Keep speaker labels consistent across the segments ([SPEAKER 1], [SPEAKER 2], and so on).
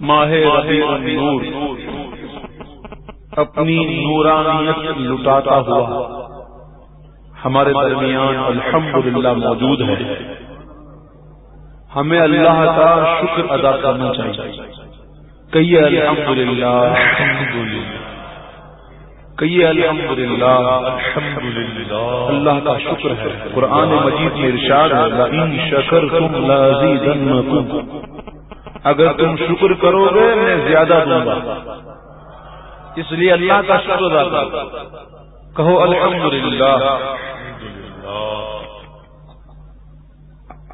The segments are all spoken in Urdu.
[SPEAKER 1] ماہ نور اپنی نورانیت لٹاتا ہوا۔ ہمارے درمیان الحمدللہ موجود ہے۔ ہمیں اللہ کا شکر ادا کرنا چاہیے۔ کہیے الحمد للہ الحمد للہ کہیے الحمد للہ الحمد للہ اللہ کا شکر ہے۔ قرآن مجید میں ارشاد ہے شکر تم اگر تم شکر کرو گے، میں زیادہ دوں گا۔ اس لیے اللہ کا شکر ادا کہو الحمد للہ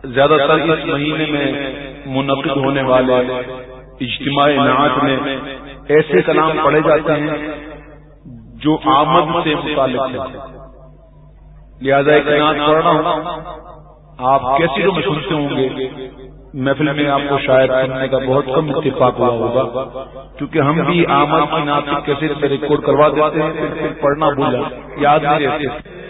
[SPEAKER 1] زیادہ تر اس مہینے میں منعقد ہونے والے اجتماع نعت میں ایسے کلام پڑھے جاتے ہیں جو آمد سے متعلق ہے لہذا ایک نعت پڑھ رہا ہوں آپ کیسی جو میں سنتے ہوں گے؟ محفل میں آپ کو شاید سننے کا بہت کم اتفاق ہوا ہوگا کیونکہ ہم بھی آمد کی نعت کیسے ریکارڈ کروا دیتے ہیں پھر پڑھنا بھولا یاد نہیں رہتے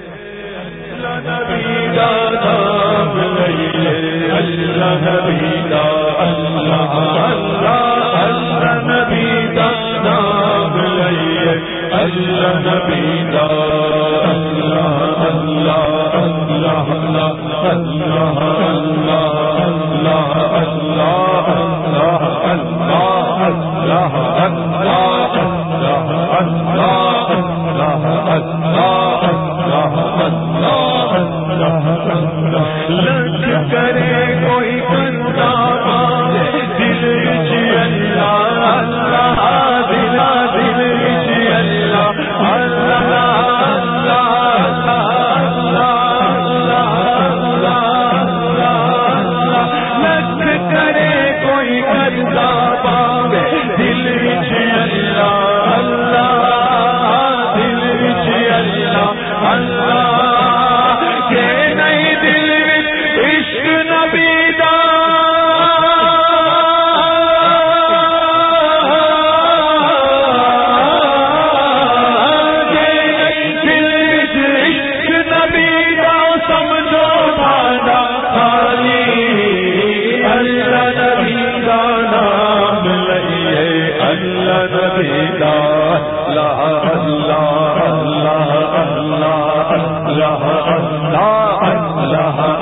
[SPEAKER 2] اللہ اللہ اللہ اللہ کرے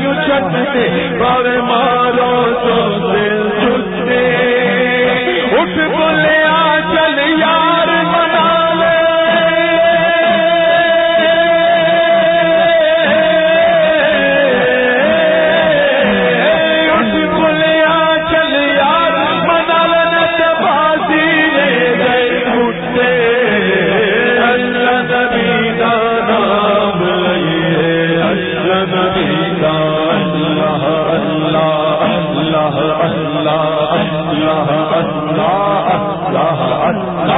[SPEAKER 2] لاش اٹھ جگ ہوں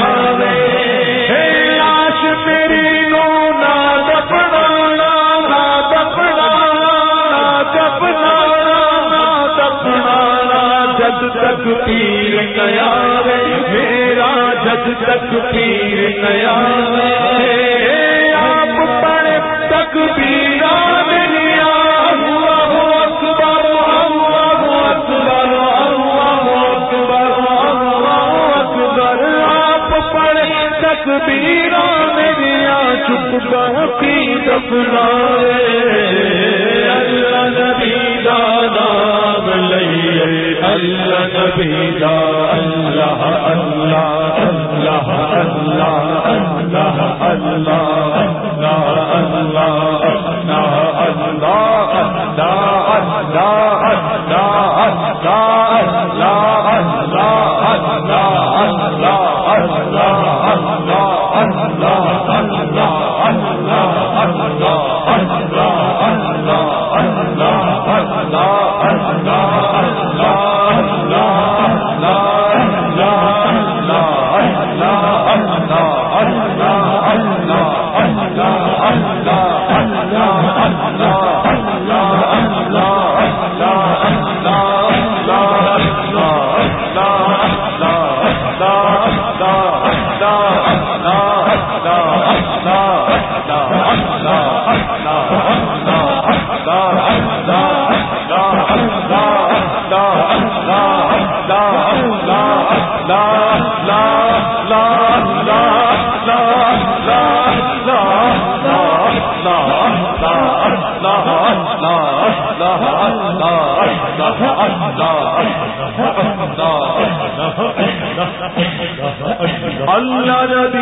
[SPEAKER 2] پیر نیا آپ پر تک پیرا دنیا ہوا ہو ہو آپ پر تک پیرا دنیا چپ کر نبی دادا لئیے، اللہ نبی اللہ اللہ اللہ اللہ اللہ